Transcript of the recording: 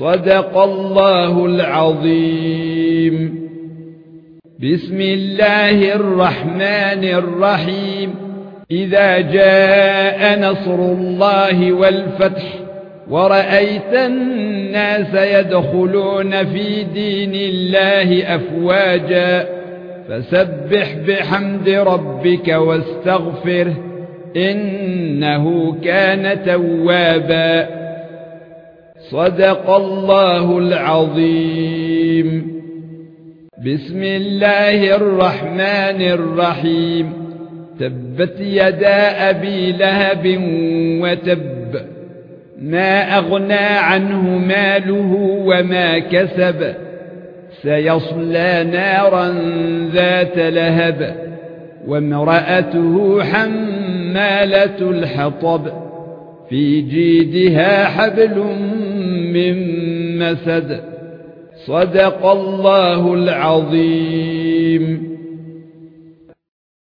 صدق الله العظيم. بسم الله الرحمن الرحيم. إذا جاء نصر الله والفتح ورأيت الناس يدخلون في دين الله أفواجا فسبح بحمد ربك واستغفره إنه كان توابا. صدق الله العظيم. بسم الله الرحمن الرحيم. تبت يدا أبي لهب وتب. ما أغنى عنه ماله وما كسب. سيصلى نارا ذات لهب. وامرأته حمالة الحطب. في جيدها حبل من مسد. صدق الله العظيم.